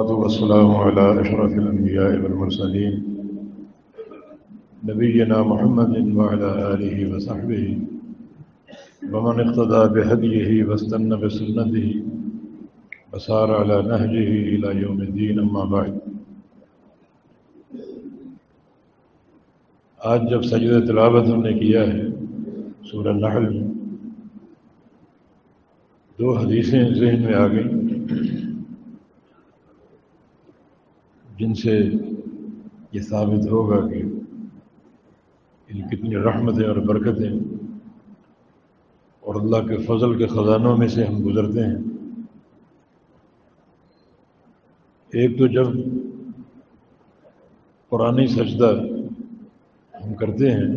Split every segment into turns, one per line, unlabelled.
والسلام على أشرف الأنبياء والمرسلين نبينا محمد وعلى آله وصحبه ومن اقتدى بهديه واستنى بسنته وسار على نهجه إلى يوم الدين أما بعد. آج جب سجد تلاوت ہم نے کیا ہے، سورہ نحل میں دو حدیثیں ذہن میں آ گئیں۔ جن سے یہ ثابت ہوگا کہ ان کتنی رحمتیں اور برکتیں اور اللہ کے فضل کے خزانوں میں سے ہم گزرتے ہیں۔ ایک تو جب پرانی سجدہ ہم کرتے ہیں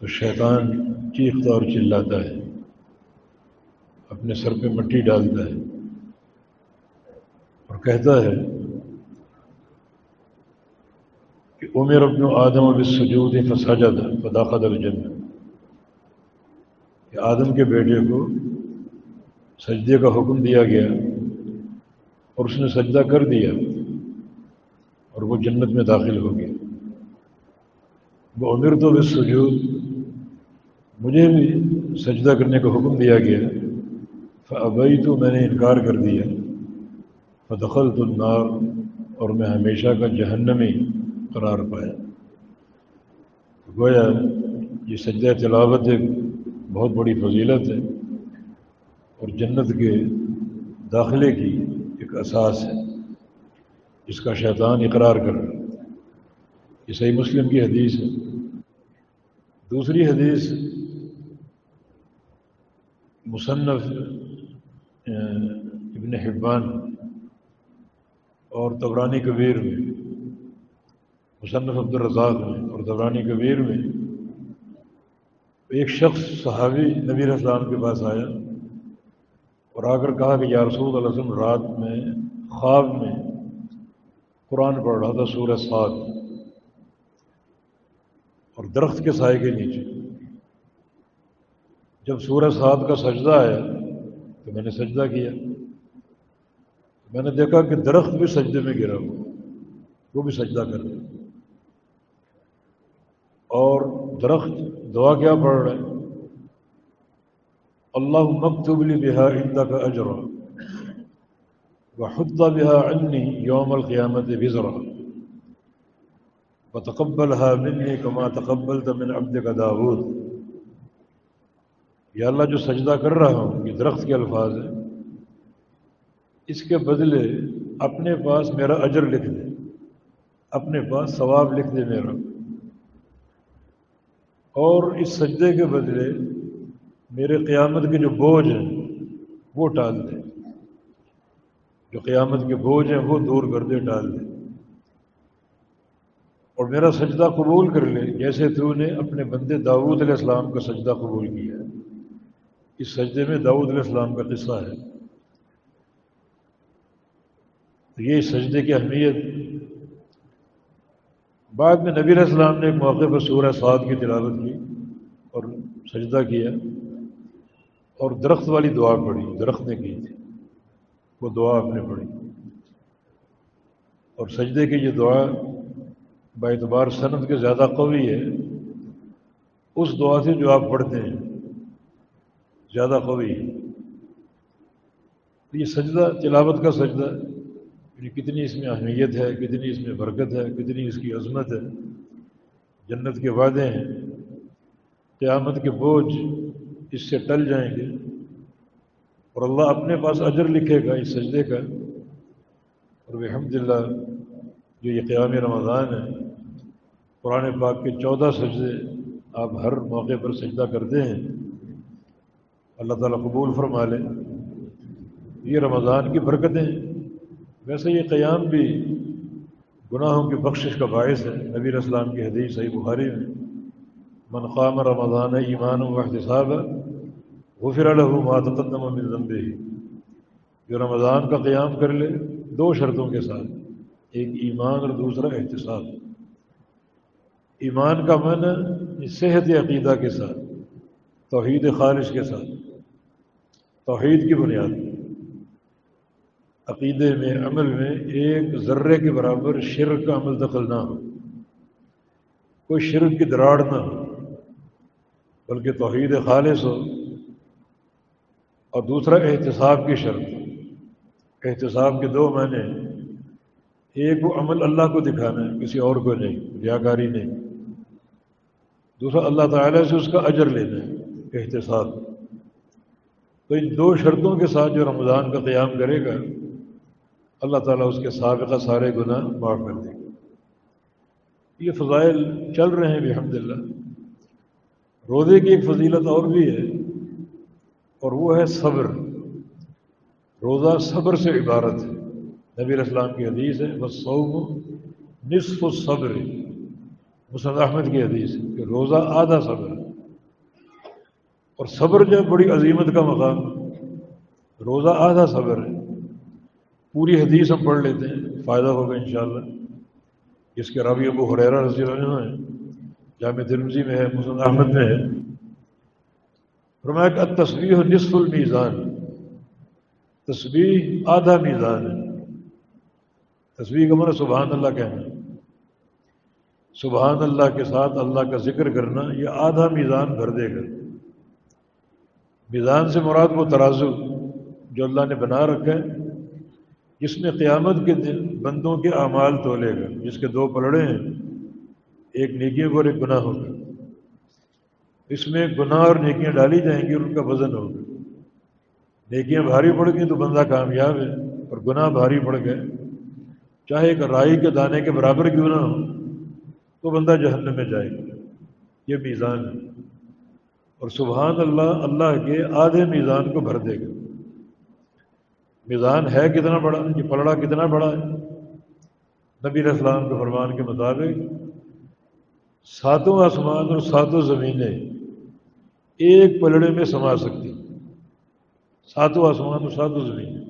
تو شیطان چیختا اور چلاتا ہے، اپنے سر پہ مٹی ڈالتا ہے اور کہتا ہے کہ عمر ابن آدم اب سجود فساجد فداخت الجن کہ آدم کے بیٹے کو سجدے کا حکم دیا گیا اور اس نے سجدہ کر دیا اور وہ جنت میں داخل ہو گیا۔ وہ عمر تو بس سجود مجھے بھی سجدہ کرنے کا حکم دیا گیا۔ فبئی تو میں نے انکار کر دیا۔ فدخل النار اور میں ہمیشہ کا جہنمی۔ قرار پایا۔ گویا یہ سجدہ تلاوت ایک بہت بڑی فضیلت ہے اور جنت کے داخلے کی ایک اساس ہے۔ جس کا شیطان اقرار کر رہا یہ صحیح مسلم کی حدیث ہے۔ دوسری حدیث مصنف ابن حبان اور تبرانی کبیر میں۔ مصنف عبد الرزاق میں اور دورانی کبیر میں ایک شخص صحابی نبی اسلام کے پاس آیا اور آ کر کہا کہ یا رسول اللہ وسلم، رات میں خواب میں قرآن پڑھ رہا تھا، سورہ سعد، اور درخت کے سائے کے نیچے۔ جب سورہ سعد کا سجدہ آیا تو میں نے سجدہ کیا۔ میں نے دیکھا کہ درخت بھی سجدے میں گرا ہوا، وہ بھی سجدہ کر رہا۔ اور درخت دعا کیا پڑھ رہے اللہ مکتوب لی بہا اندا کا اجرا و حدہ بہا عنی یوم القیامت بزرا و تقبل ہا منی کما تقبل من عبد کا داود۔ یا اللہ جو سجدہ کر رہا ہوں، یہ درخت کے الفاظ ہیں، اس کے بدلے اپنے پاس میرا اجر لکھ دے، اپنے پاس ثواب لکھ دے میرا۔ اور اس سجدے کے بدلے میرے قیامت کے جو بوجھ ہیں، وہ ٹال دے جو قیامت کے بوجھ ہیں، وہ دور کر دے ٹال دے اور میرا سجدہ قبول کر لے، جیسے تو نے اپنے بندے داود علیہ السلام کا سجدہ قبول کیا۔ ہے اس سجدے میں داود علیہ السلام کا قصہ ہے۔ تو یہ سجدے کی اہمیت بعد میں نبی علیہ السلام نے ایک موقع پر سورہ سعد کی تلاوت کی اور سجدہ کیا اور درخت والی دعا پڑھی، درخت نے کی تھی۔ وہ دعا آپ نے پڑھی۔ اور سجدے کی یہ دعا با اعتبار صنعت کے زیادہ قوی ہے۔ اس دعا سے جو آپ پڑھتے ہیں، زیادہ قوی ہے۔ یہ سجدہ، تلاوت کا سجدہ یعنی کتنی اس میں اہمیت ہے، کتنی اس میں برکت ہے، کتنی اس کی عظمت ہے۔ جنت کے وعدے ہیں۔ قیامت کے بوجھ اس سے ٹل جائیں گے۔ اور اللہ اپنے پاس اجر لکھے گا، اس سجدے کا۔ اور الحمد للہ جو یہ قیام رمضان ہے، قرآن پاک کے چودہ سجدے آپ ہر موقع پر سجدہ کرتے ہیں۔ اللہ تعالیٰ قبول فرما لیں یہ رمضان کی برکتیں ویسے یہ قیام بھی گناہوں کی بخشش کا باعث ہے۔ نبی اسلام کی حدیث صحیح بخاری میں، من قام رمضان ایمان و احتساب غفر له ما تقدم من ذنبه. جو رمضان کا قیام کر لے، دو شرطوں کے ساتھ، ایک ایمان اور دوسرا احتساب۔ ایمان کا من صحت عقیدہ کے ساتھ، توحید خارج کے ساتھ، توحید کی بنیاد۔ عقیدے میں، عمل میں ایک ذرے کے برابر شرک کا عمل دخل نہ ہو۔ کوئی شرک کی دراڑ نہ ہو، بلکہ توحید خالص ہو۔ اور دوسرا، احتساب کی شرط۔ احتساب کے دو معنی ایک وہ عمل اللہ کو دکھانا ہے، کسی اور کو نہیں، ریاکاری نہیں۔ دوسرا، اللہ تعالیٰ سے اس کا اجر لینا ہے، احتساب۔ تو ان دو شرطوں کے ساتھ جو رمضان کا قیام کرے گا اللہ تعالیٰ اس کے سابقہ سارے گناہ معاف کر دے گا۔ یہ فضائل چل رہے ہیں الحمد للہ روزے کی ایک فضیلت اور بھی ہے، اور وہ ہے صبر۔ روزہ صبر سے عبارت ہے۔ نبی اسلام کی حدیث ہے بس سعود نصف الصبر۔ مسد احمد کی حدیث ہے کہ روزہ آدھا صبر اور صبر جو بڑی عظیمت کا مقام۔ روزہ آدھا صبر ہے۔ پوری حدیث ہم پڑھ لیتے ہیں، فائدہ ہوگا انشاءاللہ۔ جس کے رابی ابو حریرہ رضی اللہ عنہ ہے جامع ترمزی میں ہے مسلم احمد میں ہے۔ فرمایا کہ تصویر نصف المیزان۔ تصویر آدھا میزان ہے۔ تصویر کا من سبحان اللہ کہنا سبحان اللہ کے ساتھ اللہ کا ذکر کرنا، یہ آدھا میزان بھر دے گا۔ میزان سے مراد وہ ترازو جو اللہ نے بنا رکھا ہے جس میں قیامت کے دن بندوں کے اعمال تولے گا، جس کے دو پلڑے ہیں، ایک نیکیوں کو اور ایک گناہ ہوگا اس میں گناہ اور نیکیاں ڈالی جائیں گی اور ان کا وزن ہوگا۔ نیکیاں بھاری پڑ گئی تو بندہ کامیاب ہے، اور گناہ بھاری پڑ گئے۔ چاہے ایک رائی کے دانے کے برابر کیوں نہ ہو، تو بندہ جہنم میں جائے گا۔ یہ میزان ہے۔ اور سبحان اللہ اللہ کے آدھے میزان کو بھر دے گا۔ میزان ہے کتنا بڑا؟ یہ پلڑا کتنا بڑا ہے؟ نبی اسلام کے فرمان کے مطابق ساتوں آسمان اور ساتوں زمینیں ایک پلڑے میں سما سکتی ساتوں آسمان اور ساتوں زمینیں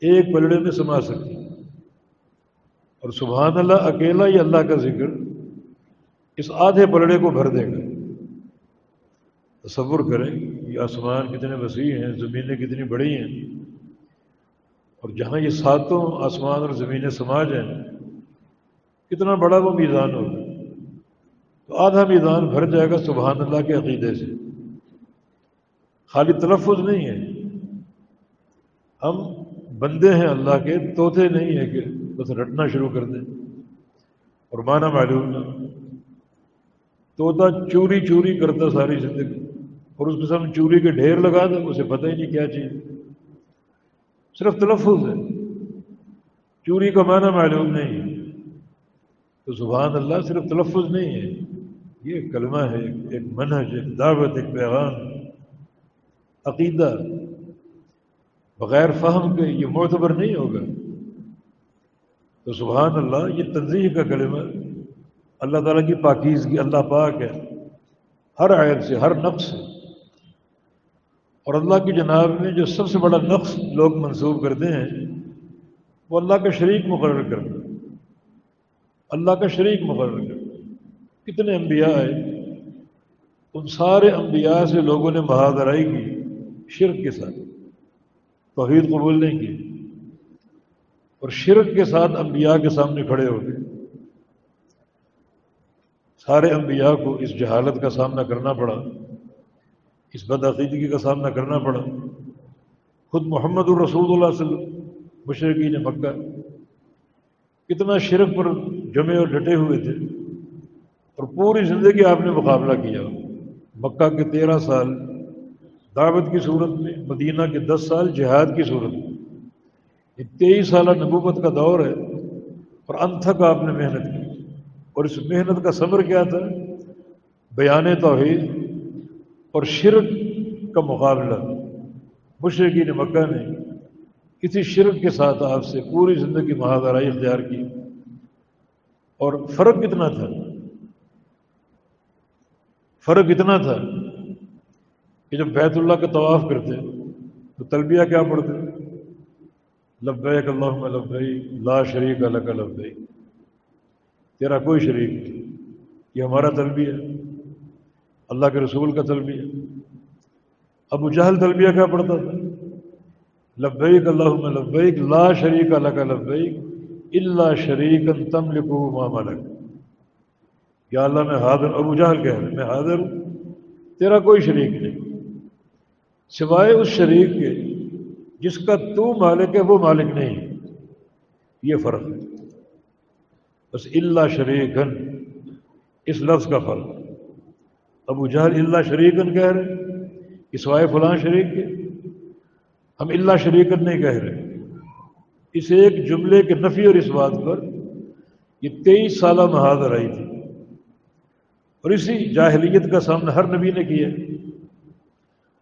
ایک پلڑے میں سما سکتی اور سبحان اللہ، اکیلا ہی اللہ کا ذکر اس آدھے پلڑے کو بھر دے گا۔ تصور کریں یہ آسمان کتنے وسیع ہیں، زمینیں کتنی بڑی ہیں۔ اور جہاں یہ ساتوں آسمان اور زمینیں سماج ہیں، کتنا بڑا وہ میزان ہوگا۔ تو آدھا میدان بھر جائے گا سبحان اللہ کے عقیدے سے۔ خالی تلفظ نہیں ہے۔ ہم بندے ہیں اللہ کے، طوطے نہیں ہیں کہ بس رٹنا شروع کر دیں۔ اور مانا معلوم نہ طوطا چوری چوری کرتا ساری زندگی۔ اور اس کے سامنے چوری کے ڈھیر لگا دیں، اسے پتہ ہی نہیں کیا چیز۔ صرف تلفظ ہے۔ چوری کا معنی معلوم نہیں ہے۔ تو سبحان اللہ صرف تلفظ نہیں ہے۔ یہ کلمہ ہے، ایک منہج، ایک دعوت، ایک پیغام۔ عقیدہ۔ بغیر فہم کے یہ معتبر نہیں ہوگا۔ تو سبحان اللہ، یہ تنظیم کا کلمہ۔ اللہ تعالیٰ کی پاکیزگی، اللہ پاک ہے۔ ہر عائد سے، ہر نقص سے۔ اور اللہ کی جناب میں جو سب سے بڑا نقص لوگ منسوخ کرتے ہیں، وہ اللہ کا شریک مقرر کرنا اللہ کا شریک مقرر کرنا کتنے انبیاء آئے۔ ان سارے انبیاء سے لوگوں نے بہادرائی کی شرک کے ساتھ۔ توحید قبول نہیں کی۔ اور شرک کے ساتھ انبیاء کے سامنے کھڑے ہو گئے۔ سارے انبیاء کو اس جہالت کا سامنا کرنا پڑا۔ اس بدعقیدگی کا سامنا کرنا پڑا۔ خود محمد الرسول اللہ صلی اللہ مشرقین مکہ کتنا شرک پر جمے اور ڈٹے ہوئے تھے اور پوری زندگی آپ نے مقابلہ کیا۔ مکہ کے تیرہ سال، دعوت کی صورت میں، مدینہ کے دس سال، جہاد کی صورت میں۔ یہ تیئیس سالہ نبوت کا دور ہے اور انت تک آپ نے محنت کی۔ اور اس محنت کا صبر کیا تھا؟ بیان توحید اور شرک کا مقابلہ۔ مشرقی مکہ نے کسی شرک کے ساتھ آپ سے پوری زندگی مہادرائی اختیار کی۔ اور فرق کتنا تھا؟ فرق اتنا تھا کہ جب بیت اللہ کا طواف کرتے، تو تلبیہ کیا پڑھتے؟ لبیک اللہ لبئی لا شریک الگ لبئی تیرا کوئی شریک نہیں، یہ ہمارا تلبیہ اللہ کے رسول کا تلبیہ ابو جہل تلبیہ کیا پڑھتا تھا؟ لبیک اللہ لبیک، لا شریک اللہ کا لبیک اللہ شریک تم لکھو ماملک یا اللہ، میں حاضر ابو جہل کہہ رہے میں حاضر ہوں۔ تیرا کوئی شریک نہیں۔ سوائے اس شریک کے جس کا تو مالک ہے، وہ مالک نہیں۔ یہ فرق ہے۔ بس اللہ شریکن، اس لفظ کا فرق۔ ابو جہل اللہ شریکن کہہ رہے کہ سوائے فلاں شریک کے۔ ہم اللہ شریکت نہیں کہہ رہے۔ اس ایک جملے کے نفی اور اس بات پر یہ تیئیس سالہ محاذر آئی تھی۔ اور اسی جاہلیت کا سامنا ہر نبی نے کیا۔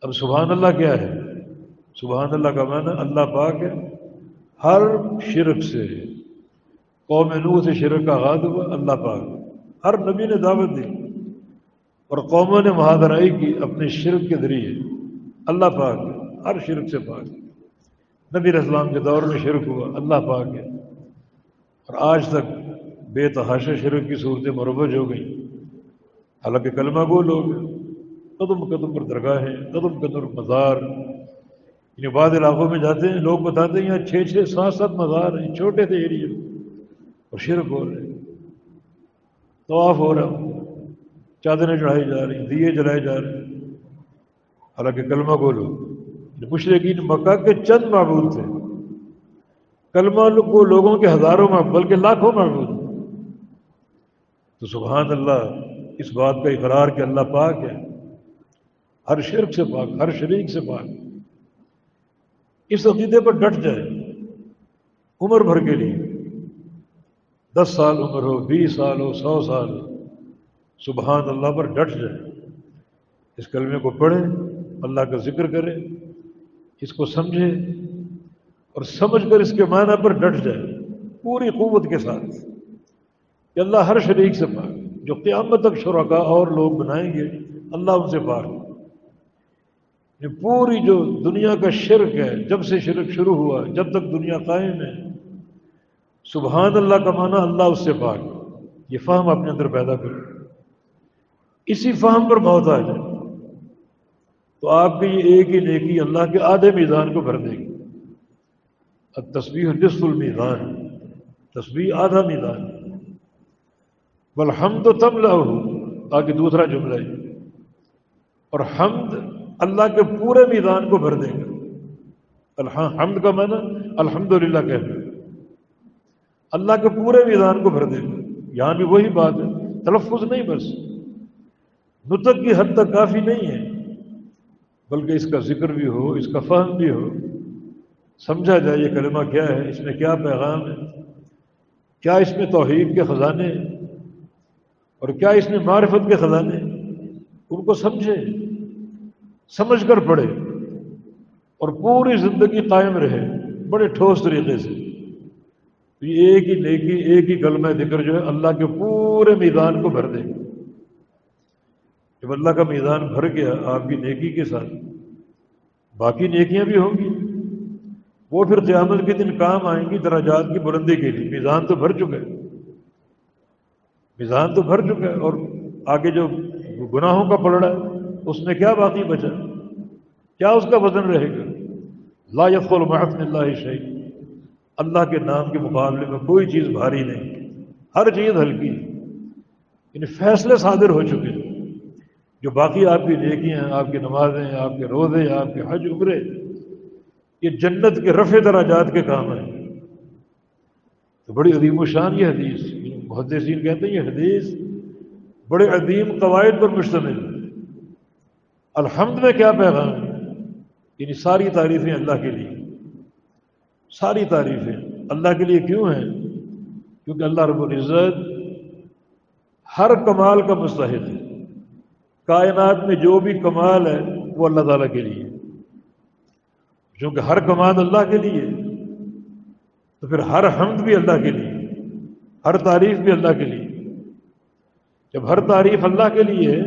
اب سبحان اللہ کیا ہے؟ سبحان اللہ کا معنی اللہ پاک ہے۔ ہر شرک سے، قوم نو سے شرک کا غاد ہوا اللہ پاک۔ ہر نبی نے دعوت دی۔ اور قوموں نے مہادرائی کی اپنے شرک کے ذریعے اللہ پاک ہر شرک سے پاک۔ نبی اسلام کے دور میں شرک ہوا، اللہ پاک ہے اور آج تک بے تحاشا شرک کی صورتیں مروج ہو گئیں۔ حالانکہ کلمہ گو لوگ قدم قدم پر درگاہیں قدم قدم پر مزار۔ یعنی بعض علاقوں میں جاتے ہیں، لوگ بتاتے ہیں، یہاں چھ چھ سات سات مزار ہیں، چھوٹے تھے ایریے اور شرک ہو رہے طواف ہو رہا۔ چادریں چڑھائی جا رہی دیے جلائے جا رہے ہیں۔ حالانکہ کلمہ کو مشرقین مکہ کے چند معبود تھے۔ کلمہ کو لوگوں کے ہزاروں میں بلکہ لاکھوں معبود۔ تو سبحان اللہ، اس بات کا اقرار کہ اللہ پاک ہے۔ ہر شرک سے پاک، ہر شریک سے پاک۔ اس عقیدے پر ڈٹ جائے۔ عمر بھر کے لیے۔ دس سال عمر ہو، بیس سال ہو، سو سال سبحان اللہ پر ڈٹ جائے۔ اس کلمے کو پڑھے، اللہ کا ذکر کرے، اس کو سمجھے اور سمجھ کر اس کے معنی پر ڈٹ جائے پوری قوت کے ساتھ۔ کہ اللہ ہر شریک سے پاک، جو قیامت تک شرکا اور لوگ بنائیں گے، اللہ ان سے پاک۔ یہ پوری جو دنیا کا شرک ہے، جب سے شرک شروع ہوا، جب تک دنیا قائم ہے، سبحان اللہ کا معنی اللہ اس سے پاک۔ یہ فہم اپنے اندر پیدا کرو۔ اسی فہم پر بہت آ جائے۔ تو آپ کی یہ ایک ہی نیکی اللہ کے آدھے میدان کو بھر دے گی۔ اب تصویر نصف المیدان تصویر آدھا میدان بل ہم تو تب لاؤ تاکہ دوسرا جملہ ہے۔ اور حمد اللہ کے پورے میدان کو بھر دے گا۔ حمد کا معنی الحمد للہ کہنا اللہ کے پورے میدان کو بھر دے گا۔ یہاں بھی وہی بات ہے۔ تلفظ نہیں بس۔ نتک کی حد تک کافی نہیں ہے، بلکہ اس کا ذکر بھی ہو، اس کا فہم بھی ہو۔ سمجھا جائے یہ کلمہ کیا ہے، اس میں کیا پیغام ہے؟ کیا اس میں توحید کے خزانے ہیں؟ اور کیا اس میں معرفت کے خزانے ہیں؟ ان کو سمجھے، سمجھ کر پڑھے اور پوری زندگی قائم رہے بڑے ٹھوس طریقے سے۔ یہ ایک ہی نیکی، ایک ہی کلمہ ذکر جو ہے، اللہ کے پورے میدان کو بھر دے گا۔ جب اللہ کا میدان بھر گیا، آپ کی نیکی کے ساتھ، باقی نیکیاں بھی ہوں گی۔ وہ پھر قیامت کے دن کام آئیں گی دراجات کی بلندی کے لیے۔ میزان تو بھر چکا ہے۔ میزان تو بھر چکا ہے اور آگے جو گناہوں کا پلڑا ہے، اس میں کیا باقی بچا؟ کیا اس کا وزن رہے گا؟ لا یقل محفن اللہ شہید اللہ کے نام کے مقابلے میں کوئی چیز بھاری نہیں۔ ہر چیز ہلکی۔ یعنی فیصلے صادر ہو چکے۔ جو باقی آپ کی نیکیاں ہیں، آپ کی نمازیں آپ کے روزے آپ کے حج ابرے یہ جنت کے رفع دراجات کے کام ہیں۔ تو بڑی عظیم و شان یہ حدیث، محدثین کہتے ہیں یہ حدیث بڑے عظیم قواعد پر مشتمل الحمد میں کیا پیغام یعنی ساری تعریفیں اللہ کے لیے۔ ساری تعریفیں اللہ کے لیے کیوں ہیں؟ کیونکہ اللہ رب العزت ہر کمال کا مستحد ہے۔ کائنات میں جو بھی کمال ہے، وہ اللہ تعالیٰ کے لیے۔ چونکہ ہر کمال اللہ کے لیے تو پھر ہر حمد بھی اللہ کے لیے، ہر تعریف بھی اللہ کے لیے۔ جب ہر تعریف اللہ کے لیے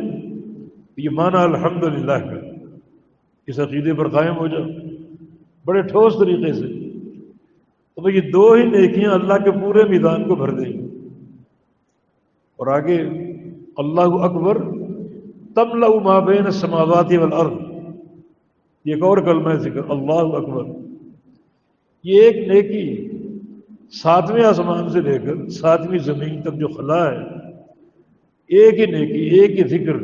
تو یہ معنی الحمد للہ کا اس عقیدے پر قائم ہو جاؤ۔ بڑے ٹھوس طریقے سے۔ تو یہ دو ہی نیکیاں اللہ کے پورے میدان کو بھر دیں گی۔ اور آگے، اللہ اکبر تم لو مابین سماواتی والارض یہ ایک اور کلمہ ذکر، اللہ اکبر۔ یہ ایک نیکی ساتویں آسمان سے لے کر ساتویں زمین تک جو خلا ہے، ایک ہی نیکی، ایک ہی ذکر،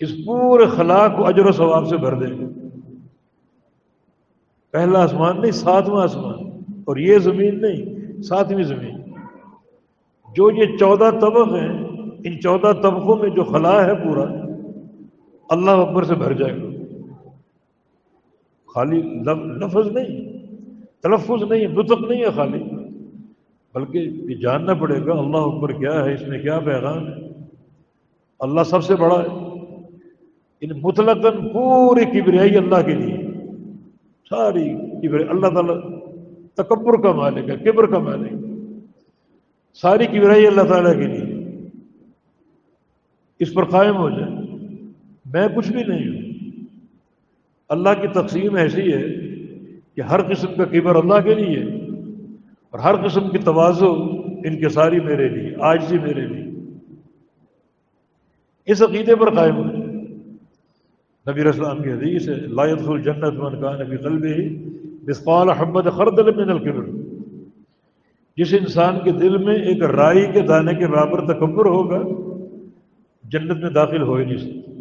اس پورے خلا کو اجر و ثواب سے بھر دے گا پہلا آسمان نہیں، ساتواں آسمان۔ اور یہ زمین نہیں، ساتویں زمین۔ جو یہ چودہ طبق ہیں ان چودہ طبقوں میں جو خلا ہے پورا، اللہ اکبر سے بھر جائے گا۔ خالی لفظ نہیں، تلفظ نہیں، نطق نہیں ہے خالی۔ بلکہ یہ جاننا پڑے گا اللہ اکبر کیا ہے، اس میں کیا پیغام ہے۔ اللہ سب سے بڑا ہے۔ ان مطلق پوری کبریائی اللہ کے لیے۔ ساری کبر اللہ تعالیٰ تکبر کا مالک ہے، کبر کا مالک۔ ساری کبریائی اللہ تعالیٰ کے لیے۔ اس پر قائم ہو جائے۔ میں کچھ بھی نہیں ہوں۔ اللہ کی تقسیم ایسی ہے کہ ہر قسم کا کبر اللہ کے لیے اور ہر قسم کی توازو ان کے ساری میرے لیے آج بھی میرے لیے۔ اس عقیدے پر قائم ہو۔ جائے نبی اسلام کی حدیث ہے لایت الجنت من کا نبی قلب ہی بسقال احمد خردل من القبر جس انسان کے دل میں ایک رائی کے دانے کے برابر تکبر ہوگا جنت میں داخل ہو ہی نہیں سکتا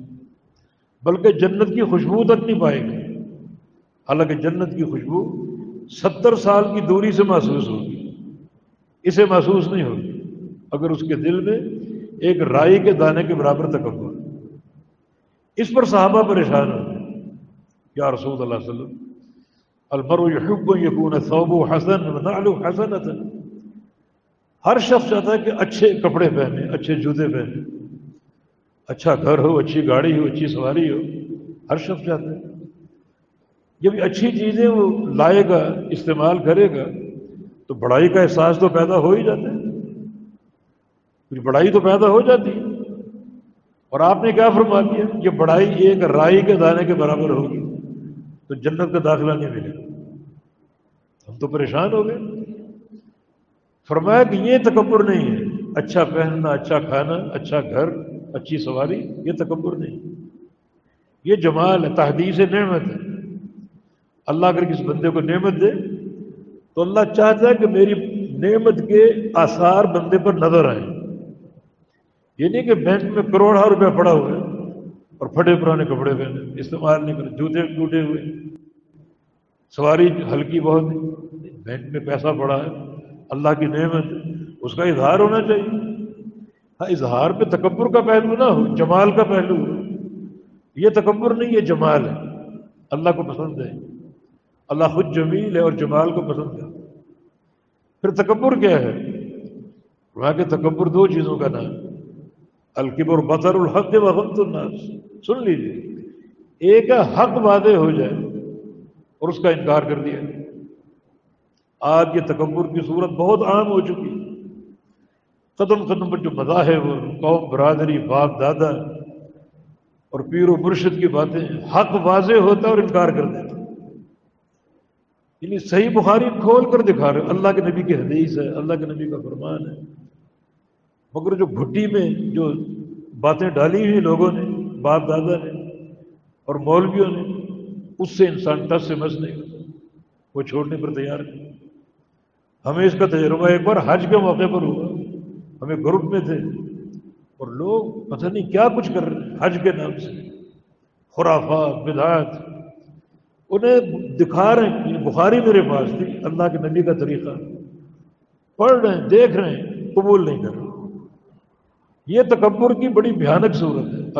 بلکہ جنت کی خوشبو تک نہیں پائے گا حالانکہ جنت کی خوشبو ستر سال کی دوری سے محسوس ہوگی اسے محسوس نہیں ہوگی اگر اس کے دل میں ایک رائی کے دانے کے برابر تک ہو اس پر صحابہ پریشان ہو یا رسول اللہ علیہ وسلم المر یحب یکون ثوب حسن نعل حسن ہر شخص چاہتا ہے کہ اچھے کپڑے پہنے، اچھے جوتے پہنے۔ اچھا گھر ہو، اچھی گاڑی ہو، اچھی سواری ہو، ہر شخص چاہتا ہے۔ جب اچھی چیزیں وہ لائے گا، استعمال کرے گا، تو بڑائی کا احساس تو پیدا ہو ہی جاتا ہے۔ کچھ بڑائی تو پیدا ہو جاتی ہے۔ اور آپ نے کیا فرما دیا؟ یہ بڑائی ایک رائی کے دانے کے برابر ہوگی، تو جنت کا داخلہ نہیں ملے گا۔ ہم تو پریشان ہو گئے۔ فرمایا کہ یہ تکبر نہیں ہے۔ اچھا پہننا اچھا کھانا اچھا گھر۔ اچھی سواری، یہ تکبر نہیں۔ یہ جمال ہے، تحدیث نعمت ہے۔ اللہ اگر کس بندے کو نعمت دے، تو اللہ چاہتا ہے کہ میری نعمت کے آثار بندے پر نظر آئیں۔ یہ نہیں کہ بینک میں کروڑا روپیہ پڑا ہوا ہے اور پھٹے پرانے کپڑے پہنے، استعمال نہیں کرے، جوتے ٹوٹے ہوئے۔ سواری ہلکی بہت بینک میں پیسہ پڑا ہے، اللہ کی نعمت اس کا اظہار ہونا چاہیے۔ ہاں اظہار پہ تکبر کا پہلو نہ ہو، جمال کا پہلو ہو۔ یہ تکبر نہیں، یہ جمال ہے۔ اللہ کو پسند ہے۔ اللہ خود جمیل ہے اور جمال کو پسند ہے۔ پھر تکبر کیا ہے؟ وہاں کے تکبر دو چیزوں کا نام۔ الکبر بطر الحق و حق الناس۔ سن لیجیے ایک حق وعدے ہو جائے اور اس کا انکار کر دیا۔ آج کے تکبر کی صورت بہت عام ہو چکی۔ قدم قدم پر جو مذاہب اور قوم برادری، باپ، دادا اور پیر و مرشد کی باتیں حق واضح ہوتا اور انکار کر دیتا۔ یعنی صحیح بخاری کھول کر دکھا رہے اللہ کے نبی کی حدیث ہے، اللہ کے نبی کا فرمان ہے۔ مگر جو گھٹی میں جو باتیں ڈالی ہوئی لوگوں نے، باپ، دادا نے اور مولویوں نے، اس سے انسان ٹس سے مس نہیں وہ چھوڑنے پر تیار نہیں۔ ہمیں اس کا تجربہ ایک بار حج کے موقع پر ہوا۔ ہمیں گروپ میں تھے اور لوگ پتہ نہیں کیا کچھ کر رہے ہیں، حج کے نام سے، خرافات، بدعات۔ انہیں دکھا رہے ہیں بخاری میرے پاس تھی، اللہ کے نبی کا طریقہ۔ پڑھ رہے ہیں، دیکھ رہے ہیں، قبول نہیں کر رہے۔ یہ تکبر کی بڑی بھیانک صورت ہے۔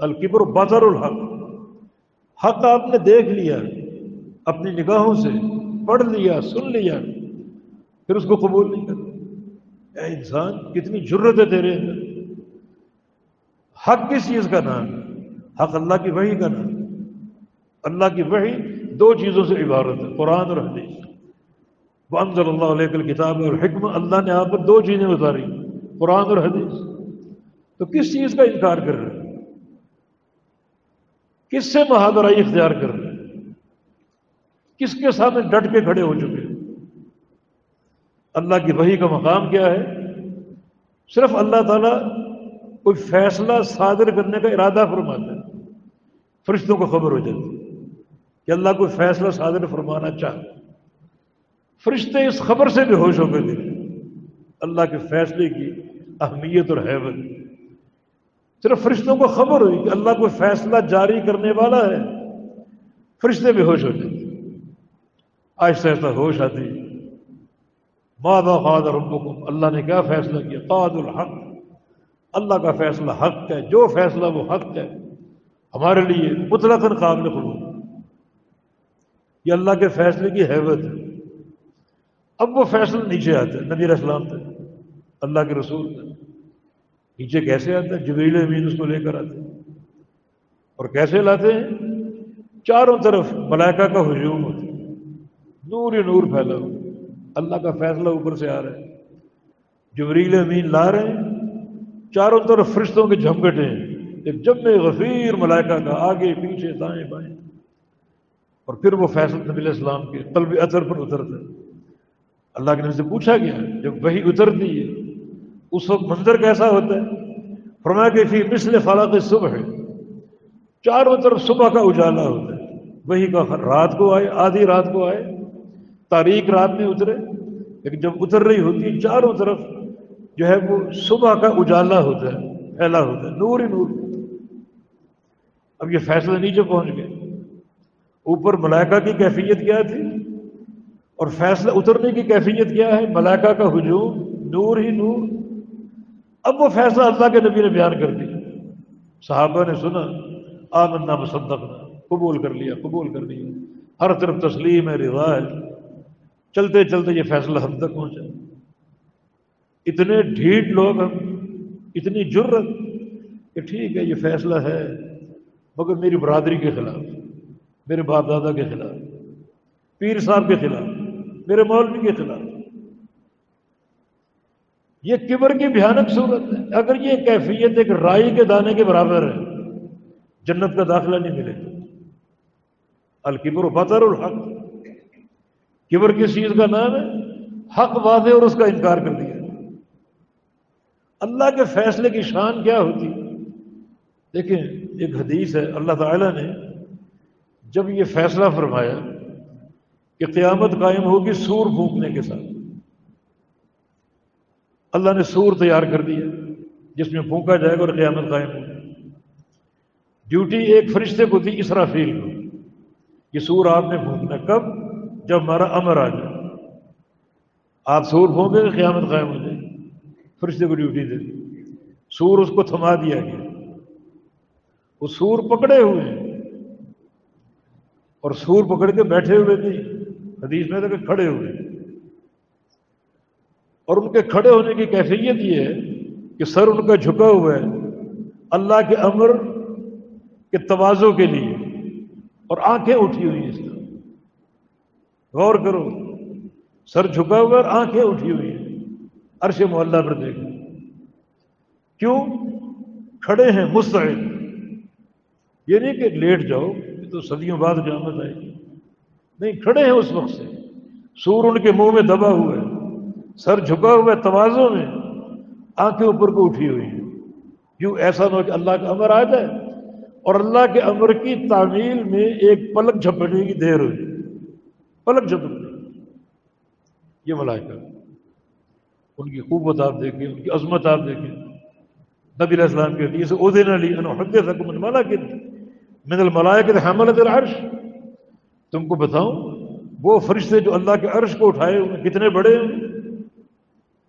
الکبر بازار الحق۔ حق آپ نے دیکھ لیا، اپنی نگاہوں سے، پڑھ لیا، سن لیا، پھر اس کو قبول نہیں کر اے انسان، کتنی ضرورت ہے تیرے اندر؟ حق کس چیز کا نام؟ حق اللہ کی وحی کا نام۔ اللہ کی وحی دو چیزوں سے عبارت ہے، قرآن اور حدیث۔ بنظر اللہ علیہ کتاب اور حکم اللہ نے آپ پر دو چیزیں اتاری، قرآن اور حدیث۔ تو کس چیز کا انکار کر رہے ہیں؟ کس سے بہادرائی اختیار کر رہے ہیں؟ کس کے سامنے ڈٹ کے کھڑے ہو چکے ہیں؟ اللہ کی وحی کا مقام کیا ہے؟ صرف اللہ تعالیٰ کوئی فیصلہ صادر کرنے کا ارادہ فرماتا ہے۔ فرشتوں کو خبر ہو جاتی کہ اللہ کوئی فیصلہ صادر فرمانا چاہ فرشتے اس خبر سے بھی ہوش ہو کے دے اللہ کے فیصلے کی اہمیت اور حیبت۔ صرف فرشتوں کو خبر ہوئی کہ اللہ کو فیصلہ جاری کرنے والا ہے۔ فرشتے بھی ہوش ہو جاتے آہستہ آہستہ ہوش آتی مادا خاد ربکم اللہ نے کیا فیصلہ کیا؟ قاد الحق. اللہ کا فیصلہ حق ہے، جو فیصلہ وہ حق ہے۔ ہمارے لیے مطلق قابل قبول۔ یہ اللہ کے فیصلے کی حیبت ہے۔ اب وہ فیصلہ نیچے آتا ہے، نبی اسلام تھے اللہ کے رسول تھے نیچے کیسے آتا ہے؟ جبریل امین اس کو لے کر آتے ہیں۔ اور کیسے لاتے ہیں؟ چاروں طرف ملائکہ کا ہجوم ہوتا ہے۔ نور ہی نور پھیلا ہو اللہ کا فیصلہ اوپر سے آ رہا ہے۔ جبریل امین لا رہے ہیں، چاروں طرف فرشتوں کے جھمگٹے ہیں۔ ایک جب غفیر ملائکہ کا آگے، پیچھے، دائیں بائیں۔ اور پھر وہ فیصل نبی علیہ السلام کے قلب اثر پر اترتا ہے۔ اللہ کے نبی سے پوچھا گیا، جب وہی اترتی ہے، اس وقت منظر کیسا ہوتا ہے؟ فرمایا کہ فی مثل فلاق صبح ہے چاروں طرف صبح کا اجالا ہوتا ہے۔ وہی کا رات کو آئے، آدھی رات کو آئے۔ تاریخ رات میں اترے، لیکن جب اتر رہی ہوتی ہے چاروں طرف، جو ہے وہ صبح کا اجالا ہوتا ہے، پھیلا ہوتا ہے، نور ہی نور۔ اب یہ فیصلہ نیچے پہنچ گئے اوپر ملائکہ کی کیفیت کیا تھی؟ اور فیصلہ اترنے کی کیفیت کیا ہے؟ ملائکہ کا ہجوم، نور ہی نور۔ اب وہ فیصلہ اللہ کے نبی نے بیان کر دیا۔ صحابہ نے سنا، آمنا مصدقنا قبول کر لیا، قبول کر لیا۔ ہر طرف تسلیم ہے، رضا ہے۔ چلتے چلتے یہ فیصلہ ہم تک پہنچا۔ اتنے ڈھیٹ لوگ ہم، اتنی جرت کہ ٹھیک ہے، یہ فیصلہ ہے، مگر میری برادری کے خلاف، میرے باپ دادا کے خلاف، پیر صاحب کے خلاف، میرے مولوی کے خلاف۔ یہ کبر کی بھیانک صورت ہے۔ اگر یہ کیفیت ایک رائی کے دانے کے برابر ہے، جنت کا داخلہ نہیں ملے گا۔ الکبر و بطر الحق۔ کبر کس چیز کا نام ہے، حق واضح اور اس کا انکار کر دیا۔ اللہ کے فیصلے کی شان کیا ہوتی؟ دیکھیں، ایک حدیث ہے، اللہ تعالیٰ نے جب یہ فیصلہ فرمایا کہ قیامت قائم ہوگی سور پھونکنے کے ساتھ۔ اللہ نے سور تیار کر دیا، جس میں پھونکا جائے گا اور قیامت قائم ہوگی۔ ڈیوٹی ایک فرشتے کو تھی اسرافیل کو یہ سور آپ نے پھونکنا۔ کب؟ جب ہمارا امر آ جائے۔ آپ سور پھونکے گے قیامت قائم ہو جائے۔ فرشتے کو ڈیوٹی دے سور اس کو تھما دیا گیا۔ وہ سور پکڑے ہوئے ہیں۔ اور سور پکڑ کے بیٹھے ہوئے نہیں حدیث میں تھا کہ کھڑے ہوئے۔ اور ان کے کھڑے ہونے کی کیفیت یہ ہے کہ سر ان کا جھکا ہوا ہے۔ اللہ کے امر کے توازوں کے لیے۔ اور آنکھیں اٹھی ہوئی ہیں۔ اس غور کرو۔ سر جھکا ہوا اور آنکھیں اٹھی ہوئی ہیں۔ عرش محلہ پر دیکھو۔ کیوں؟ کھڑے ہیں، مستعد۔ یہ نہیں کہ لیٹ جاؤ، یہ تو صدیوں بعد جامت آئے گی۔ نہیں، کھڑے ہیں اس وقت سے۔ سور ان کے منہ میں دبا ہوا ہے۔ سر جھکا ہوا ہے توازوں میں۔ آنکھیں اوپر کو اٹھی ہوئی ہیں۔ کیوں ایسا نہ ہو کہ اللہ کا امر آ جائے۔ اور اللہ کے امر کی تعمیل میں ایک پلک جھپٹنے کی دیر ہوئی۔ مطلب پلک جھپٹنے یہ ملائکہ، ان کی قوت آپ دیکھیں، ان کی عظمت آپ دیکھیں۔ نبی علیہ السلام کے حدیث ادین علی حد من ملائکت من الملائکت حملت العرش۔ تم کو بتاؤں، وہ فرشتے جو اللہ کے عرش کو اٹھائے ہوئے کتنے بڑے ہیں؟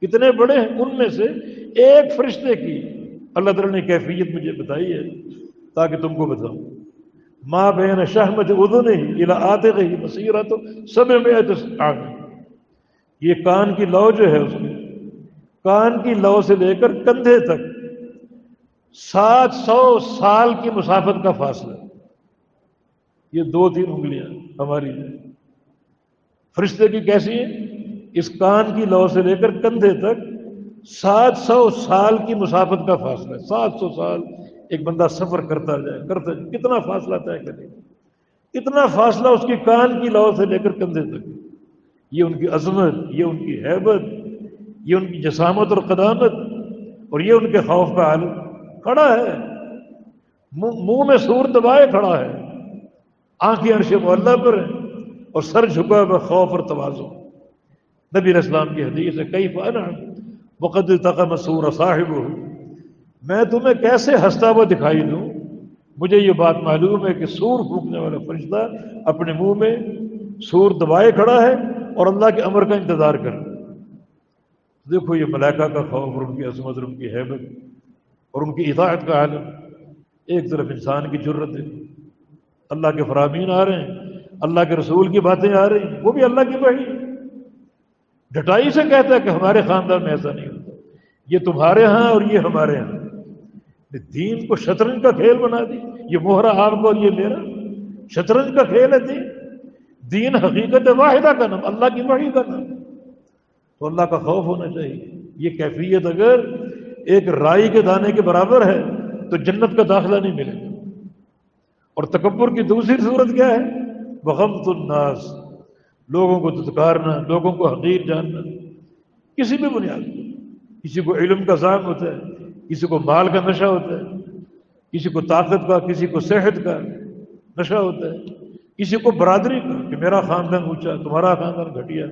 کتنے بڑے ہیں؟ ان میں سے ایک فرشتے کی اللہ تعالیٰ نے کیفیت مجھے بتائی ہے، تاکہ تم کو بتاؤں۔ ماں بہن شہمت ادو نہیں الا آتے گئی مسیرہ تو سب میں یہ کان کی لو جو ہے اس میں، کان کی لو سے لے کر کندھے تک، سات سو سال کی مسافت کا فاصلہ۔ یہ دو تین انگلیاں ہماری فرشتے کی کیسی ہیں؟ اس کان کی لو سے لے کر کندھے تک، سات سو سال کی مسافت کا فاصلہ ہے سات سو سال۔ ایک بندہ سفر کرتا جائے کرتا جائے، کتنا فاصلہ طے کرے گا اتنا فاصلہ اس کی کان کی لو سے لے کر کندھے تک۔ یہ ان کی عظمت، یہ ان کی حیبت، یہ ان کی جسامت اور قدامت، اور یہ ان کے خوف کا عالم کھڑا ہے۔ منہ میں سور دبائے کھڑا ہے۔ آنکھیں عرش معلّہ پر ہیں اور سر جھکا ہوا خوف اور توازو نبی اسلام کی حدیث ہے کئی فانا وقت تقا مسور صاحب میں تمہیں کیسے ہنستا ہوا دکھائی دوں؟ مجھے یہ بات معلوم ہے کہ سور پھونکنے والا فرشتہ اپنے منہ میں سور دبائے کھڑا ہے اور اللہ کے امر کا انتظار کر دیکھو، یہ ملائکہ کا خوف اور ان کی عظمت اور ان کی حیبت اور ان کی اطاعت کا عالم۔ ایک طرف انسان کی ضرورت ہے، اللہ کے فرامین آ رہے ہیں، اللہ کے رسول کی باتیں آ رہی ہیں، وہ بھی اللہ کی بڑی ڈٹائی سے کہتا ہے کہ ہمارے خاندان میں ایسا نہیں ہوتا۔ یہ تمہارے ہاں اور یہ ہمارے ہاں۔ دین کو شطرنج کا کھیل بنا دی۔ یہ موہرا آپ کو اور یہ میرا شطرنج کا کھیل ہے دین دین حقیقت واحدہ کا نام، اللہ کی وحی کا نام۔ تو اللہ کا خوف ہونا چاہیے۔ یہ کیفیت اگر ایک رائی کے دانے کے برابر ہے تو جنت کا داخلہ نہیں ملے گا۔ اور تکبر کی دوسری صورت کیا ہے؟ بغمت الناس۔ لوگوں کو دتکارنا، لوگوں کو حقیر جاننا۔ کسی بھی بنیاد کسی کو علم کا ذائم ہوتا ہے کسی کو مال کا نشہ ہوتا ہے، کسی کو طاقت کا، کسی کو صحت کا نشہ ہوتا ہے۔ کسی کو برادری کا، کہ میرا خاندان اونچا، تمہارا خاندان گھٹیا۔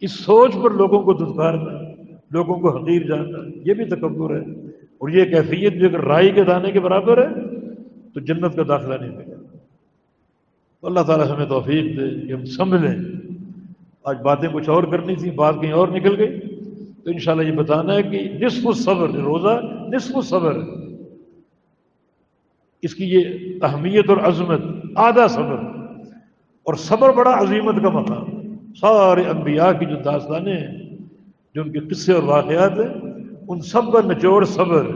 اس سوچ پر لوگوں کو دتکارنا لوگوں کو حقیر جاننا یہ بھی تکبر ہے۔ اور یہ کیفیت بھی اگر رائی کے دانے کے برابر ہے، تو جنت کا داخلہ نہیں ملے اللہ تعالیٰ ہمیں توفیق دے کہ ہم سمجھیں آج باتیں کچھ اور کرنی تھی بات کہیں اور نکل گئی تو انشاءاللہ یہ بتانا ہے کہ نصف الصبر روزہ، نصف الصبر۔ اس کی یہ اہمیت اور عظمت، آدھا صبر۔ اور صبر بڑا عظیمت کا مقام۔ سارے انبیاء کی جو داستانیں ہیں، جو ان کے قصے اور واقعات ہیں، ان سب کا نچوڑ صبر۔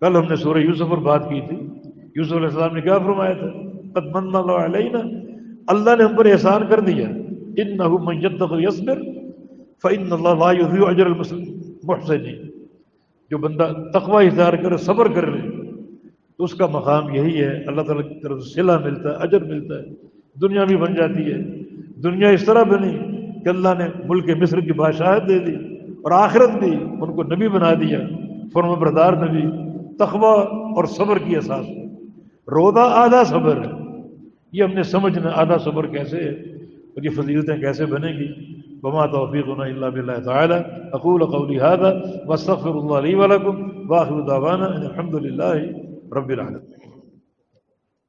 کل ہم نے سورہ یوسف پر بات کی تھی۔ یوسف علیہ السلام نے کیا فرمایا تھا؟ قد من اللہ علیہ اللہ نے ہم پر احسان کر دیا۔ ان نہ یسبر فعن اللہ اجر المسلم جو بندہ تقوی اظہار کرے، صبر کر لے، تو اس کا مقام یہی ہے، اللہ تعالیٰ کی طرف سے صلہ ملتا ہے، اجر ملتا ہے، دنیا بھی بن جاتی ہے۔ دنیا اس طرح بنی کہ اللہ نے ملک مصر کی بادشاہت دے دی اور آخرت بھی ان کو نبی بنا دیا فرم بردار نبی، تقوی اور صبر کی احساس رودا آدھا صبر ہے۔ یہ ہم نے سمجھنا آدھا صبر کیسے ہے اور یہ فضیلتیں کیسے بنیں گی۔ بما توفيقنا إلا بالله تعالى. أقول قولي هذا وأستغفر الله لي ولكم وآخر دعوانا أن الحمد لله رب العالمين.